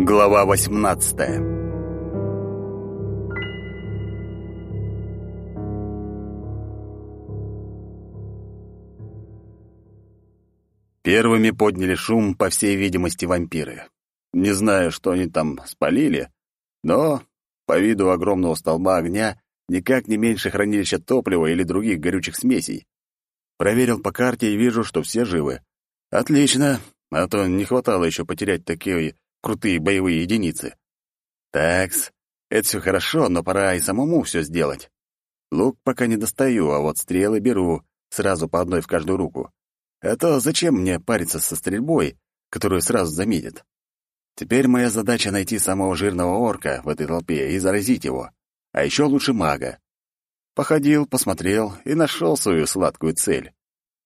Глава 18 Первыми подняли шум, по всей видимости, вампиры. Не знаю, что они там спалили, но по виду огромного столба огня никак не меньше хранилища топлива или других горючих смесей. Проверил по карте и вижу, что все живы. Отлично, а то не хватало еще потерять такие крутые боевые единицы. Такс, это все хорошо, но пора и самому все сделать. Лук пока не достаю, а вот стрелы беру, сразу по одной в каждую руку. А то зачем мне париться со стрельбой, которую сразу заметят? Теперь моя задача найти самого жирного орка в этой толпе и заразить его. А еще лучше мага. Походил, посмотрел и нашел свою сладкую цель.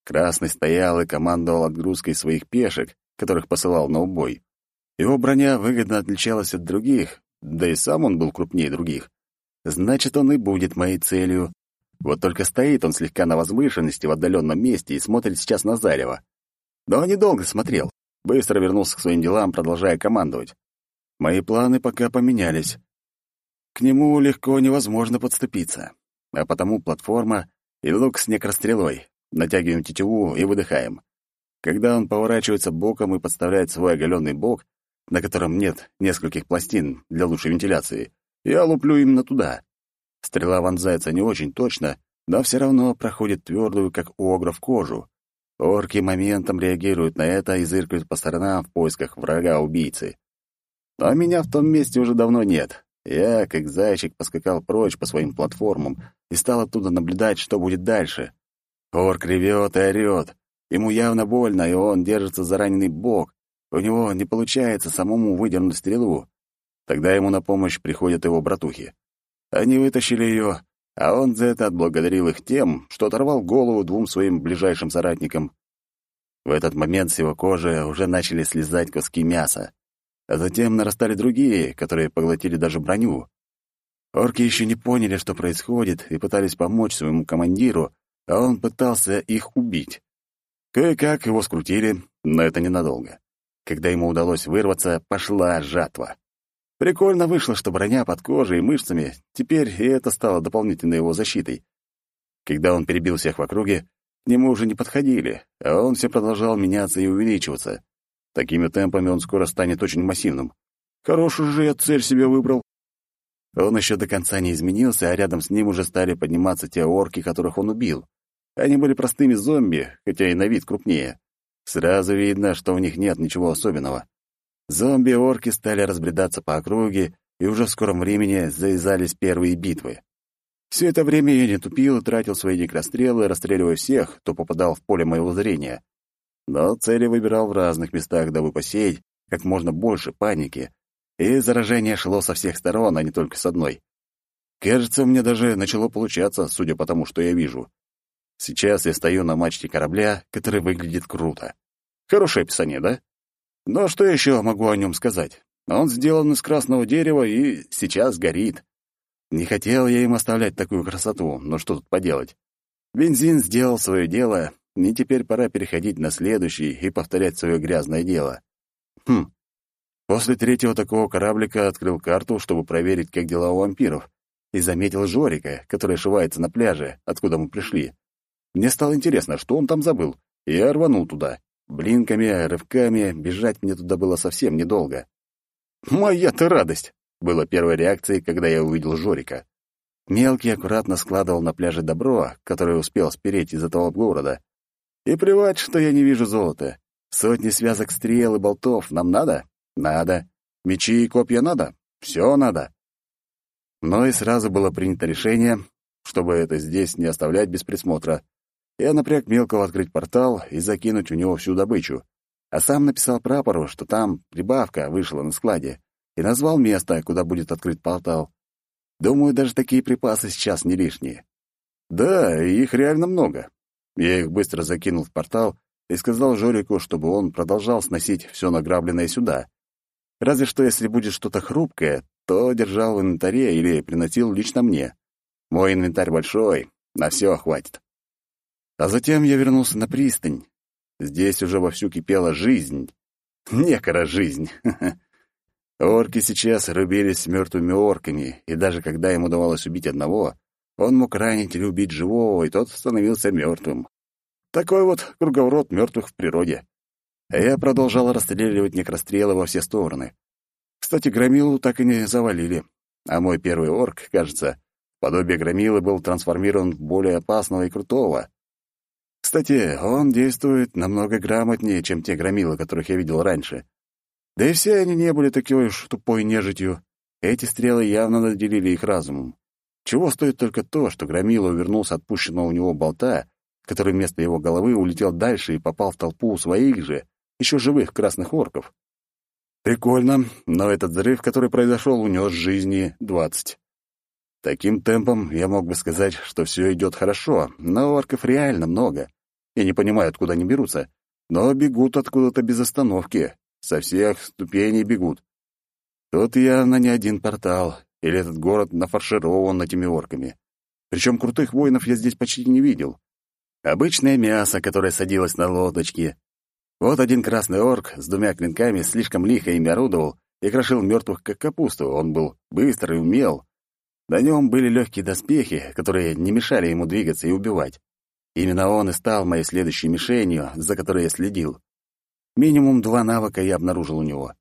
Красный стоял и командовал отгрузкой своих пешек, которых посылал на убой. Его броня выгодно отличалась от других, да и сам он был крупнее других. Значит, он и будет моей целью. Вот только стоит он слегка на возвышенности в отдаленном месте и смотрит сейчас на Зарево. Но недолго смотрел. Быстро вернулся к своим делам, продолжая командовать. Мои планы пока поменялись. К нему легко невозможно подступиться. А потому платформа и лук с некрострелой. Натягиваем тетиву и выдыхаем. Когда он поворачивается боком и подставляет свой оголенный бок, на котором нет нескольких пластин для лучшей вентиляции, я луплю именно туда. Стрела вонзается не очень точно, но все равно проходит твердую, как у огров, кожу. Орки моментом реагируют на это и зыркают по сторонам в поисках врага-убийцы. Но меня в том месте уже давно нет. Я, как зайчик, поскакал прочь по своим платформам и стал оттуда наблюдать, что будет дальше. Орк ревет и орет. Ему явно больно, и он держится за раненый бок, у него не получается самому выдернуть стрелу. Тогда ему на помощь приходят его братухи. Они вытащили ее, а он за это отблагодарил их тем, что оторвал голову двум своим ближайшим соратникам. В этот момент с его кожи уже начали слезать куски мяса, а затем нарастали другие, которые поглотили даже броню. Орки еще не поняли, что происходит, и пытались помочь своему командиру, а он пытался их убить. Кое-как его скрутили, но это ненадолго. Когда ему удалось вырваться, пошла жатва. Прикольно вышло, что броня под кожей и мышцами, теперь и это стало дополнительной его защитой. Когда он перебил всех в округе, к нему уже не подходили, а он все продолжал меняться и увеличиваться. Такими темпами он скоро станет очень массивным. Хорошую же я цель себе выбрал. Он еще до конца не изменился, а рядом с ним уже стали подниматься те орки, которых он убил. Они были простыми зомби, хотя и на вид крупнее. Сразу видно, что у них нет ничего особенного. Зомби-орки стали разбредаться по округе, и уже в скором времени завязались первые битвы. Все это время я не тупил тратил свои некрострелы, расстреливая всех, кто попадал в поле моего зрения. Но цели выбирал в разных местах, дабы посеять как можно больше паники, и заражение шло со всех сторон, а не только с одной. Кажется, мне даже начало получаться, судя по тому, что я вижу. Сейчас я стою на мачте корабля, который выглядит круто. Хорошее описание, да? Но что еще могу о нем сказать? Он сделан из красного дерева и сейчас горит. Не хотел я им оставлять такую красоту, но что тут поделать? Бензин сделал свое дело, и теперь пора переходить на следующий и повторять свое грязное дело. Хм. После третьего такого кораблика открыл карту, чтобы проверить, как дела у вампиров, и заметил Жорика, который ошивается на пляже, откуда мы пришли. Мне стало интересно, что он там забыл, и я рванул туда. Блинками, рывками бежать мне туда было совсем недолго. «Моя-то радость!» — была первой реакцией, когда я увидел Жорика. Мелкий аккуратно складывал на пляже добро, которое успел спереть из этого города. И плевать, что я не вижу золота. Сотни связок стрел и болтов нам надо? Надо. Мечи и копья надо? Все надо. Но и сразу было принято решение, чтобы это здесь не оставлять без присмотра. Я напряг мелкого открыть портал и закинуть в него всю добычу. А сам написал прапору, что там прибавка вышла на складе, и назвал место, куда будет открыт портал. Думаю, даже такие припасы сейчас не лишние. Да, их реально много. Я их быстро закинул в портал и сказал Жорику, чтобы он продолжал сносить все награбленное сюда. Разве что если будет что-то хрупкое, то держал в инвентаре или приносил лично мне. Мой инвентарь большой, на все хватит. А затем я вернулся на пристань. Здесь уже вовсю кипела жизнь. Некора жизнь. Орки сейчас рубились с мертвыми орками, и даже когда им удавалось убить одного, он мог ранить или убить живого, и тот становился мертвым. Такой вот круговорот мертвых в природе. Я продолжал расстреливать некрострелы во все стороны. Кстати, громилу так и не завалили. А мой первый орк, кажется, подобие громилы был трансформирован в более опасного и крутого. Кстати, он действует намного грамотнее, чем те громилы, которых я видел раньше. Да и все они не были такой уж тупой нежитью. Эти стрелы явно наделили их разумом. Чего стоит только то, что громила увернулся от пущенного у него болта, который вместо его головы улетел дальше и попал в толпу своих же, еще живых красных орков. Прикольно, но этот взрыв, который произошел, унес жизни двадцать. Таким темпом я мог бы сказать, что все идет хорошо, но орков реально много. Я не понимаю, откуда они берутся, но бегут откуда-то без остановки. Со всех ступеней бегут. Тут явно не один портал, или этот город нафарширован этими орками. Причем крутых воинов я здесь почти не видел. Обычное мясо, которое садилось на лодочки. Вот один красный орк с двумя клинками слишком лихо ими орудовал и крошил мертвых, как капусту. Он был быстрый и умел. На нем были легкие доспехи, которые не мешали ему двигаться и убивать. Именно он и стал моей следующей мишенью, за которой я следил. Минимум два навыка я обнаружил у него.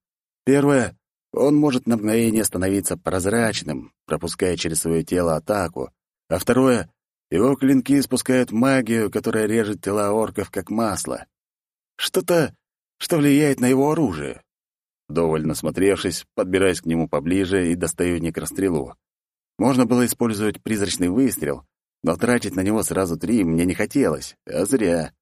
Первое — он может на мгновение становиться прозрачным, пропуская через свое тело атаку. А второе его клинки испускают магию, которая режет тела орков как масло. Что-то, что влияет на его оружие. Довольно смотревшись, подбираюсь к нему поближе и достаю некрострелу. Можно было использовать призрачный выстрел, но тратить на него сразу три мне не хотелось, а зря.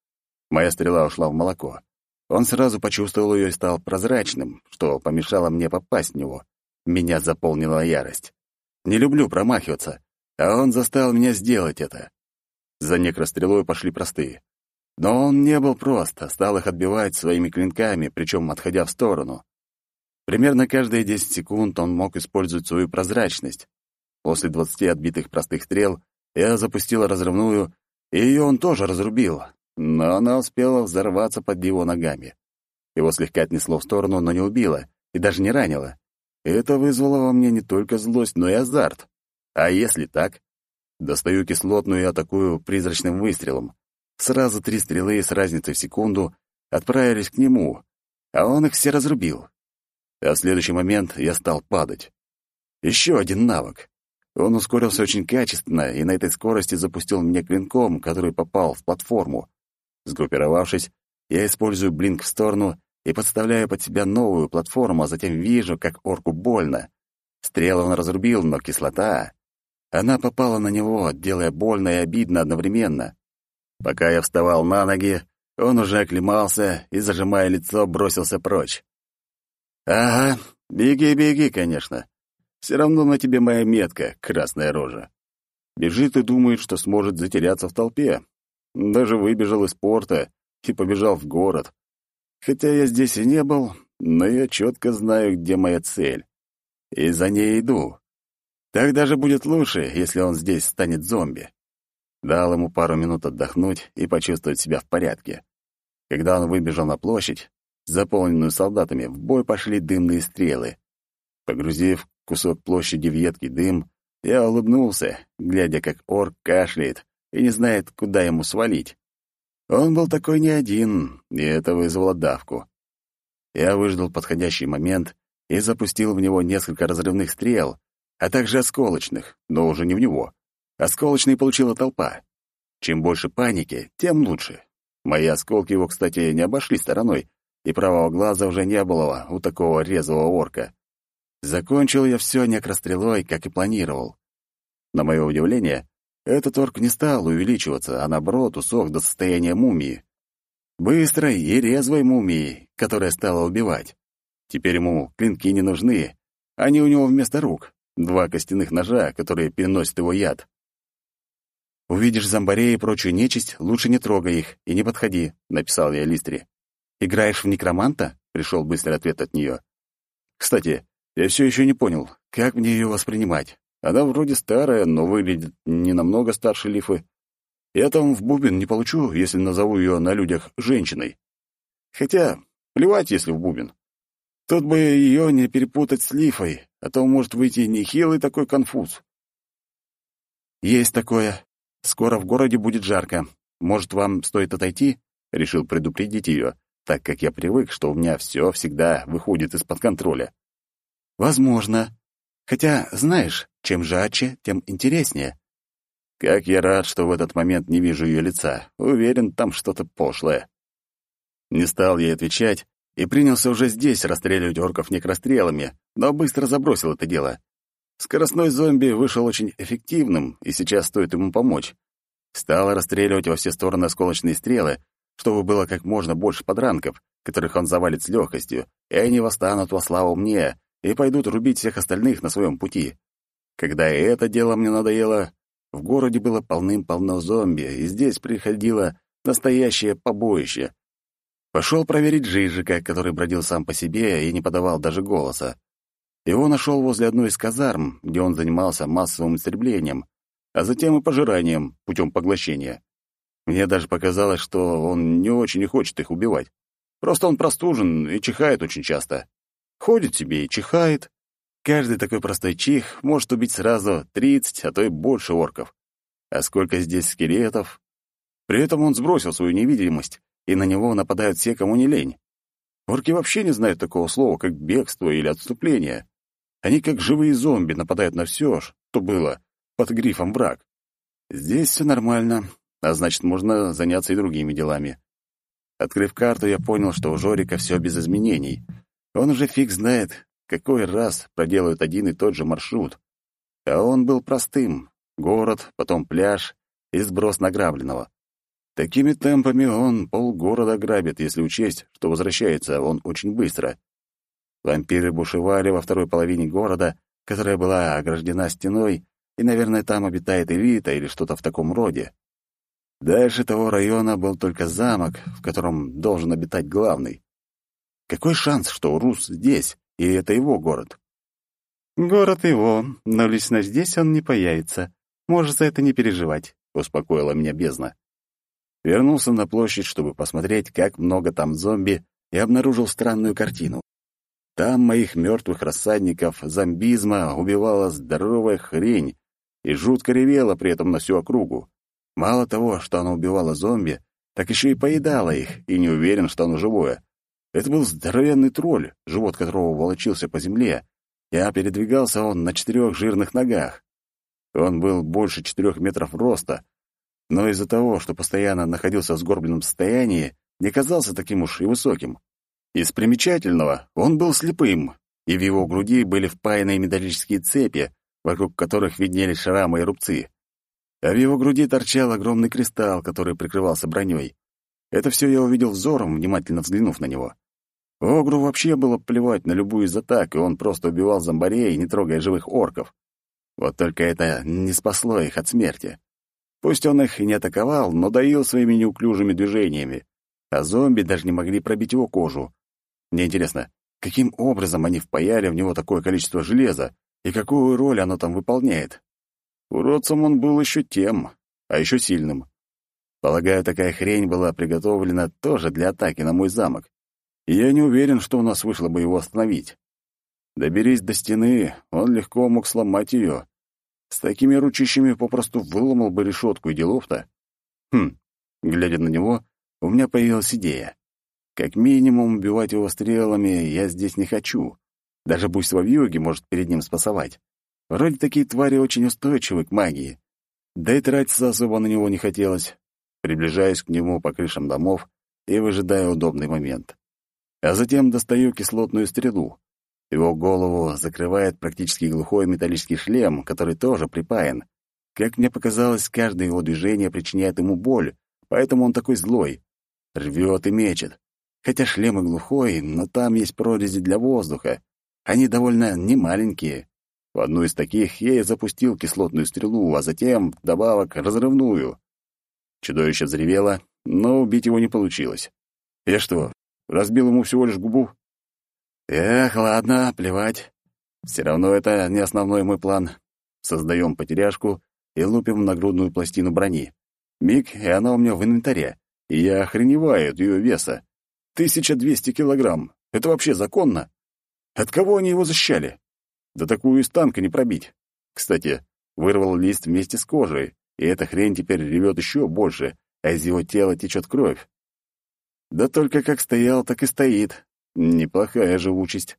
Моя стрела ушла в молоко. Он сразу почувствовал ее и стал прозрачным, что помешало мне попасть в него. Меня заполнила ярость. Не люблю промахиваться, а он заставил меня сделать это. За некрострелой пошли простые. Но он не был прост, а стал их отбивать своими клинками, причем отходя в сторону. Примерно каждые 10 секунд он мог использовать свою прозрачность. После 20 отбитых простых стрел я запустил разрывную, и ее он тоже разрубил, но она успела взорваться под его ногами. Его слегка отнесло в сторону, но не убило и даже не ранило. Это вызвало во мне не только злость, но и азарт. А если так? Достаю кислотную и атакую призрачным выстрелом. Сразу три стрелы с разницей в секунду отправились к нему, а он их все разрубил. А в следующий момент я стал падать. Еще один навык. Он ускорился очень качественно и на этой скорости запустил меня клинком, который попал в платформу. Сгруппировавшись, я использую блинк в сторону и подставляю под себя новую платформу, а затем вижу, как орку больно. Стрелу он разрубил, но кислота... Она попала на него, делая больно и обидно одновременно. Пока я вставал на ноги, он уже оклемался и, зажимая лицо, бросился прочь. «Ага, беги, беги, конечно. Все равно на тебе моя метка, красная рожа. Бежит и думает, что сможет затеряться в толпе. Даже выбежал из порта и побежал в город. Хотя я здесь и не был, но я четко знаю, где моя цель. И за ней иду. Так даже будет лучше, если он здесь станет зомби. Дал ему пару минут отдохнуть и почувствовать себя в порядке. Когда он выбежал на площадь, заполненную солдатами, в бой пошли дымные стрелы. Погрузив кусок площади в едкий дым, я улыбнулся, глядя, как орк кашляет и не знает, куда ему свалить. Он был такой не один, и это вызвало давку. Я выждал подходящий момент и запустил в него несколько разрывных стрел, а также осколочных, но уже не в него. Осколочные получила толпа. Чем больше паники, тем лучше. Мои осколки его, кстати, не обошли стороной, и правого глаза уже не было у такого резвого орка. Закончил я все некрострелой, как и планировал. На мое удивление, этот орк не стал увеличиваться, а наоборот усох до состояния мумии. Быстрой и резвой мумии, которая стала убивать. Теперь ему клинки не нужны, они у него вместо рук. Два костяных ножа, которые переносят его яд. «Увидишь зомбарей и прочую нечисть, лучше не трогай их и не подходи», — написал я Листре. «Играешь в некроманта?» — пришел быстрый ответ от нее. «Кстати, я все еще не понял, как мне ее воспринимать. Она вроде старая, но выглядит не намного старше Лифы. Я там в бубен не получу, если назову ее на людях женщиной. Хотя, плевать, если в бубен. Тут бы ее не перепутать с Лифой, а то может выйти нехилый такой конфуз. Есть такое. Скоро в городе будет жарко. Может, вам стоит отойти? Решил предупредить ее, так как я привык, что у меня все всегда выходит из-под контроля. Возможно. Хотя, знаешь, чем жарче, тем интереснее. Как я рад, что в этот момент не вижу ее лица. Уверен, там что-то пошлое. Не стал ей отвечать и принялся уже здесь расстреливать орков некрострелами, но быстро забросил это дело. Скоростной зомби вышел очень эффективным, и сейчас стоит ему помочь. Стал расстреливать во все стороны осколочные стрелы, чтобы было как можно больше подранков, которых он завалит с легкостью, и они восстанут во славу мне и пойдут рубить всех остальных на своем пути. Когда это дело мне надоело, в городе было полным-полно зомби, и здесь приходило настоящее побоище. Пошел проверить Жижика, который бродил сам по себе и не подавал даже голоса. Его нашел возле одной из казарм, где он занимался массовым истреблением, а затем и пожиранием путем поглощения. Мне даже показалось, что он не очень и хочет их убивать. Просто он простужен и чихает очень часто. Ходит себе и чихает, Каждый такой простой чих может убить сразу 30, а то и больше орков. А сколько здесь скелетов? При этом он сбросил свою невидимость, и на него нападают все, кому не лень. Орки вообще не знают такого слова, как бегство или отступление. Они как живые зомби нападают на все, что было, под грифом враг. Здесь все нормально, а значит, можно заняться и другими делами. Открыв карту, я понял, что у Жорика все без изменений. Он уже фиг знает, какой раз проделают один и тот же маршрут. А он был простым. Город, потом пляж и сброс награбленного. Такими темпами он полгорода грабит, если учесть, что возвращается он очень быстро. Вампиры бушевали во второй половине города, которая была ограждена стеной, и, наверное, там обитает элита или что-то в таком роде. Дальше того района был только замок, в котором должен обитать главный. Какой шанс, что Рус здесь, и это его город. «Город его, но лично здесь он не появится. Можешь за это не переживать», — успокоила меня бездна. Вернулся на площадь, чтобы посмотреть, как много там зомби, и обнаружил странную картину. Там моих мертвых рассадников зомбизма убивала здоровая хрень и жутко ревела при этом на всю округу. Мало того, что она убивала зомби, так еще и поедала их, и не уверен, что оно живое. Это был здоровенный тролль, живот которого волочился по земле, а передвигался он на четырех жирных ногах. Он был больше четырех метров роста, но из-за того, что постоянно находился в сгорбленном состоянии, не казался таким уж и высоким. Из примечательного он был слепым, и в его груди были впаянные металлические цепи, вокруг которых виднелись шрамы и рубцы. А в его груди торчал огромный кристалл, который прикрывался броней. Это все я увидел взором, внимательно взглянув на него. Огру вообще было плевать на любую из атак, и он просто убивал зомбарей, не трогая живых орков. Вот только это не спасло их от смерти. Пусть он их и не атаковал, но доил своими неуклюжими движениями, а зомби даже не могли пробить его кожу. Мне интересно, каким образом они впаяли в него такое количество железа, и какую роль оно там выполняет? Уродцем он был еще тем, а еще сильным. Полагаю, такая хрень была приготовлена тоже для атаки на мой замок. И я не уверен, что у нас вышло бы его остановить. Доберись до стены, он легко мог сломать ее. С такими ручищами попросту выломал бы решетку и делов-то. Хм, глядя на него, у меня появилась идея. Как минимум, убивать его стрелами я здесь не хочу. Даже буйство в юге может перед ним спасовать. Вроде такие твари очень устойчивы к магии. Да и тратиться особо на него не хотелось. Приближаюсь к нему по крышам домов и выжидаю удобный момент. А затем достаю кислотную стрелу. Его голову закрывает практически глухой металлический шлем, который тоже припаян. Как мне показалось, каждое его движение причиняет ему боль, поэтому он такой злой. Рвет и мечет. Хотя шлем и глухой, но там есть прорези для воздуха. Они довольно немаленькие. В одну из таких я и запустил кислотную стрелу, а затем, добавок, разрывную. Чудовище взревело, но убить его не получилось. Я что, разбил ему всего лишь губу? Эх, ладно, плевать. Все равно это не основной мой план. Создаем потеряшку и лупим на грудную пластину брони. Миг, и она у меня в инвентаре. И я охреневаю от ее веса. 1200 килограмм. Это вообще законно? От кого они его защищали? Да такую из танка не пробить. Кстати, вырвал лист вместе с кожей, и эта хрень теперь ревет еще больше, а из его тела течет кровь. Да только как стоял, так и стоит. Неплохая живучесть.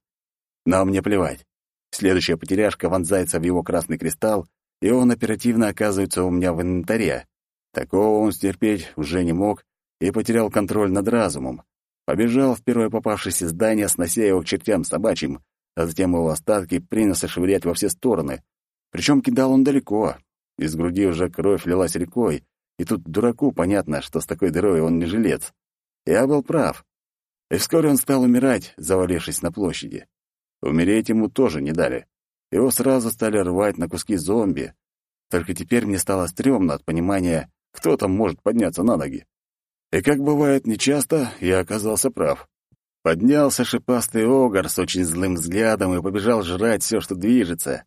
Но мне плевать. Следующая потеряшка вонзается в его красный кристалл, и он оперативно оказывается у меня в инвентаре. Такого он стерпеть уже не мог и потерял контроль над разумом. Побежал в первое попавшееся здание, снося его к чертям собачьим, а затем его остатки принялся швырять во все стороны. Причем кидал он далеко. Из груди уже кровь лилась рекой, и тут дураку понятно, что с такой дырой он не жилец. Я был прав. И вскоре он стал умирать, завалившись на площади. Умереть ему тоже не дали. Его сразу стали рвать на куски зомби. Только теперь мне стало стрёмно от понимания, кто там может подняться на ноги. И как бывает нечасто, я оказался прав. Поднялся шипастый огар с очень злым взглядом и побежал жрать все, что движется.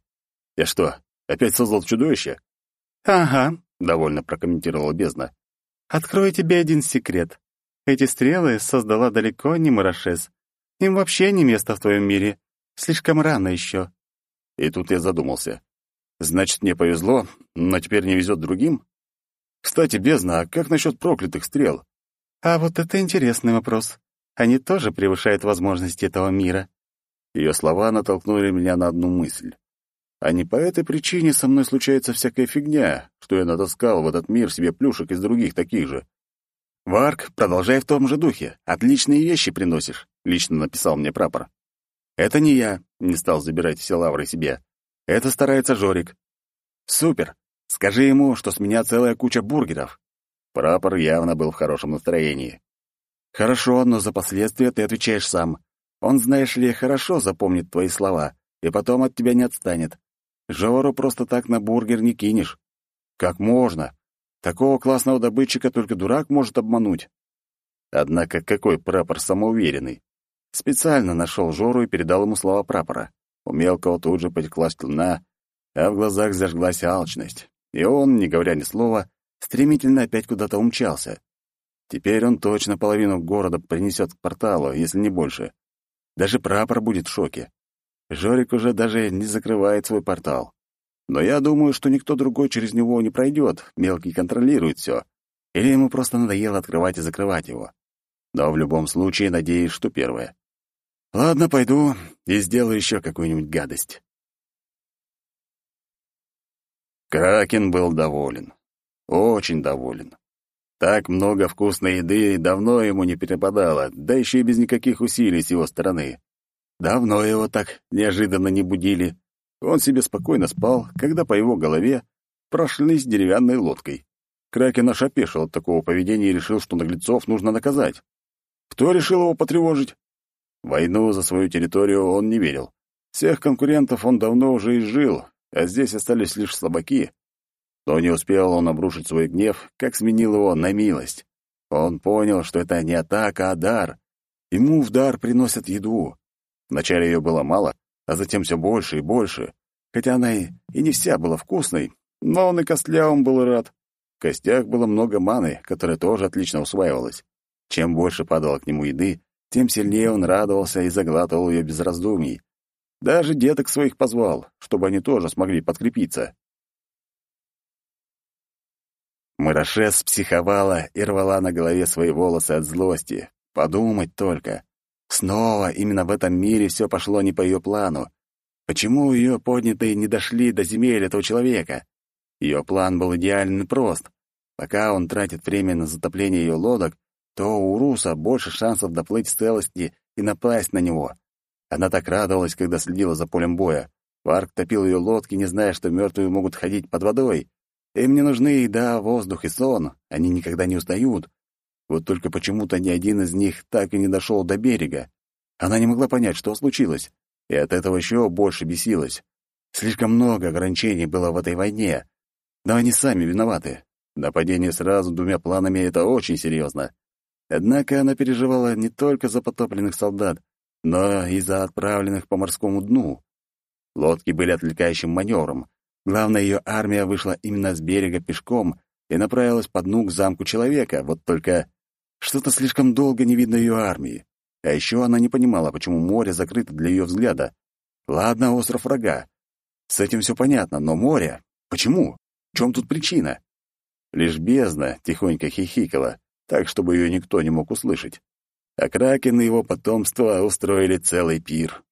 Я что, опять создал чудовище? «Ага», — довольно прокомментировала бездна. «Открою тебе один секрет. Эти стрелы создала далеко не Марашес. Им вообще не место в твоем мире. Слишком рано еще. И тут я задумался. Значит, мне повезло, но теперь не везет другим? Кстати, бездна, а как насчет проклятых стрел? А вот это интересный вопрос. Они тоже превышают возможности этого мира. Ее слова натолкнули меня на одну мысль. А не по этой причине со мной случается всякая фигня, что я натаскал в этот мир себе плюшек из других таких же. «Варк, продолжай в том же духе. Отличные вещи приносишь», — лично написал мне прапор. «Это не я», — не стал забирать все лавры себе. «Это старается Жорик». «Супер. Скажи ему, что с меня целая куча бургеров». Прапор явно был в хорошем настроении. «Хорошо, но за последствия ты отвечаешь сам. Он, знаешь ли, хорошо запомнит твои слова, и потом от тебя не отстанет. Жору просто так на бургер не кинешь. Как можно? Такого классного добытчика только дурак может обмануть». Однако какой прапор самоуверенный. Специально нашел Жору и передал ему слова прапора. У мелкого тут же потекла слюна, а в глазах зажглась алчность. И он, не говоря ни слова, стремительно опять куда-то умчался. Теперь он точно половину города принесет к порталу, если не больше. Даже прапор будет в шоке. Жорик уже даже не закрывает свой портал. Но я думаю, что никто другой через него не пройдет, мелкий контролирует все. Или ему просто надоело открывать и закрывать его. Но в любом случае надеюсь, что первое. Ладно, пойду и сделаю еще какую-нибудь гадость. Кракен был доволен. Очень доволен. Так много вкусной еды давно ему не перепадало, да еще и без никаких усилий с его стороны. Давно его так неожиданно не будили. Он себе спокойно спал, когда по его голове прошлись деревянной лодкой. Кракен аж опешил от такого поведения и решил, что наглецов нужно наказать. Кто решил его потревожить? Войну за свою территорию он не верил. Всех конкурентов он давно уже изжил, а здесь остались лишь слабаки. Но не успел он обрушить свой гнев, как сменил его на милость. Он понял, что это не атака, а дар. Ему в дар приносят еду. Вначале ее было мало, а затем все больше и больше. Хотя она и, и не вся была вкусной, но он и костлявым был рад. В костях было много маны, которая тоже отлично усваивалась. Чем больше падало к нему еды, тем сильнее он радовался и заглатывал ее без раздумий. Даже деток своих позвал, чтобы они тоже смогли подкрепиться. Марашес психовала и рвала на голове свои волосы от злости. Подумать только. Снова именно в этом мире все пошло не по ее плану. Почему ее поднятые не дошли до земель этого человека? Ее план был идеально прост. Пока он тратит время на затопление ее лодок, то у Руса больше шансов доплыть в целости и напасть на него. Она так радовалась, когда следила за полем боя. Варк топил ее лодки, не зная, что мертвые могут ходить под водой. Им не нужны еда, воздух и сон. Они никогда не устают. Вот только почему-то ни один из них так и не дошел до берега. Она не могла понять, что случилось, и от этого еще больше бесилась. Слишком много ограничений было в этой войне. Но они сами виноваты. Нападение сразу двумя планами — это очень серьезно. Однако она переживала не только за потопленных солдат, но и за отправленных по морскому дну. Лодки были отвлекающим маневром. Главное, ее армия вышла именно с берега пешком и направилась по дну к замку человека, вот только что-то слишком долго не видно ее армии. А еще она не понимала, почему море закрыто для ее взгляда. Ладно, остров врага. С этим все понятно, но море... Почему? В чем тут причина? Лишь бездна тихонько хихикала, так, чтобы ее никто не мог услышать. А Кракен и его потомство устроили целый пир.